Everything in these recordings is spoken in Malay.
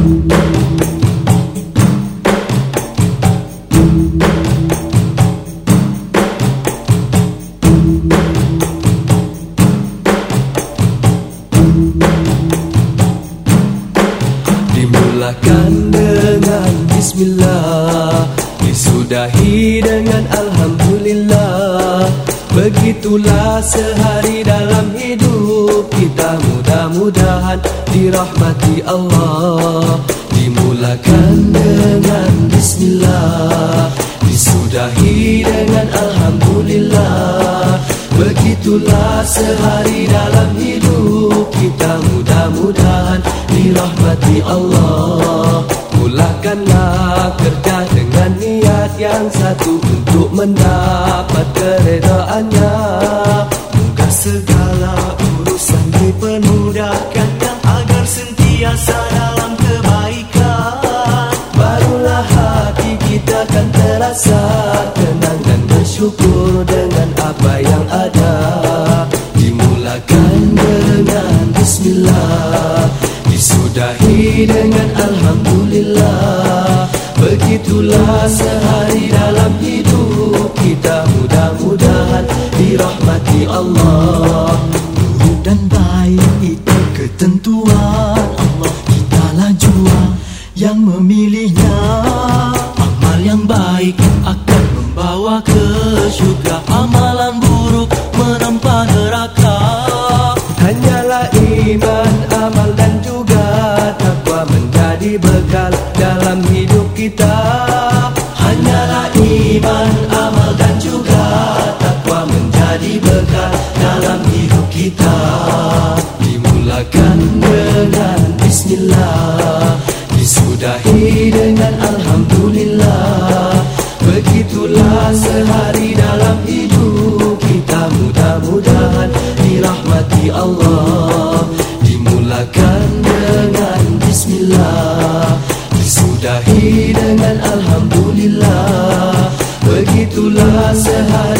Dimulakan dengan Bismillah Disudahi dengan Alhamdulillah Begitulah sehari dalam hidup kita. Mudah-mudahan dirahmati Allah. Dimulakan dengan Bismillah. Disudahi dengan Alhamdulillah. Begitulah sehari dalam hidup kita. Mudah-mudahan dirahmati Allah. Mulakanlah kerja dengan niat yang satu mendapat keredaannya. Moga segala urusan dipermudahkannya Agar sentiasa dalam kebaikan. Barulah hati kita akan terasa tenang dan bersyukur dengan apa yang ada. Dimulakan dengan Bismillah Disudahi dengan Alhamdulillah. Begitulah sehari dalam hidup kita Mudah-mudahan dirahmati Allah. Buruk dan baik itu ketentuan. Allah Kitalah jua yang memilihnya. Amal yang baik akan membawa ke syurga. Amalan buruk menempa neraka. Hanyalah iman, amal dan juga takwa menjadi bekal dalam hidup kita. Dimulakan dengan Bismillah, disudahi dengan Alhamdulillah. Begitulah sehari dalam hidup kita mudah-mudahan dirahmati Allah. Dimulakan dengan Bismillah, disudahi dengan Alhamdulillah. Begitulah sehari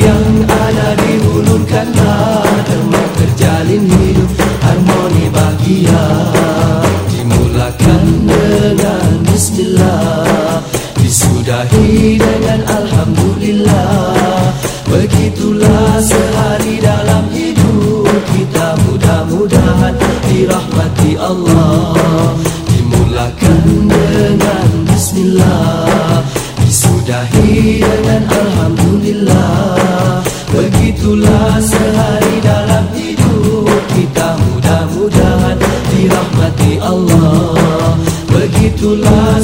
yang ada dihulurkanlah Dengan terjalin hidup harmoni bahagia. Dimulakan dengan Bismillah Disudahi dengan Alhamdulillah. Begitulah sehari dalam hidup kita Mudah-mudahan dirahmati Allah Begitulah sehari dalam hidup kita Mudah-mudahan dirahmati Allah. Begitulah